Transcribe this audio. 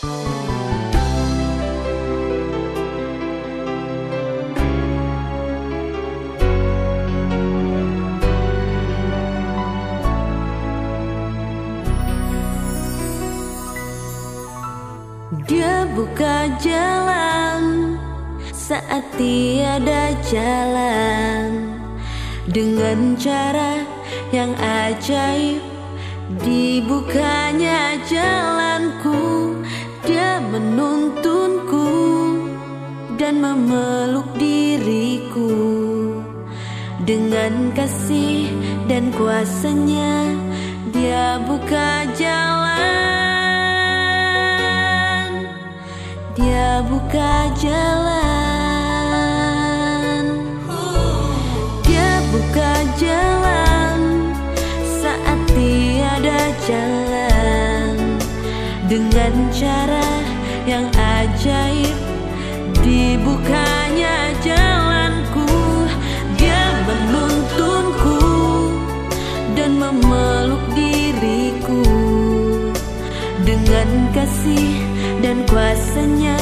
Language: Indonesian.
Dia buka jalan saat tiada jalan dengan cara yang ajaib dibukanya jalanku. Memeluk diriku. Dengan kasih dan kuasanya dia buka jalan. Dia buka jalan. Dia buka jalan saat tiada jalan. Dengan cara yang ajaib dibukanya jalanku dia menuntunku dan memeluk diriku. Dengan kasih dan kuasanya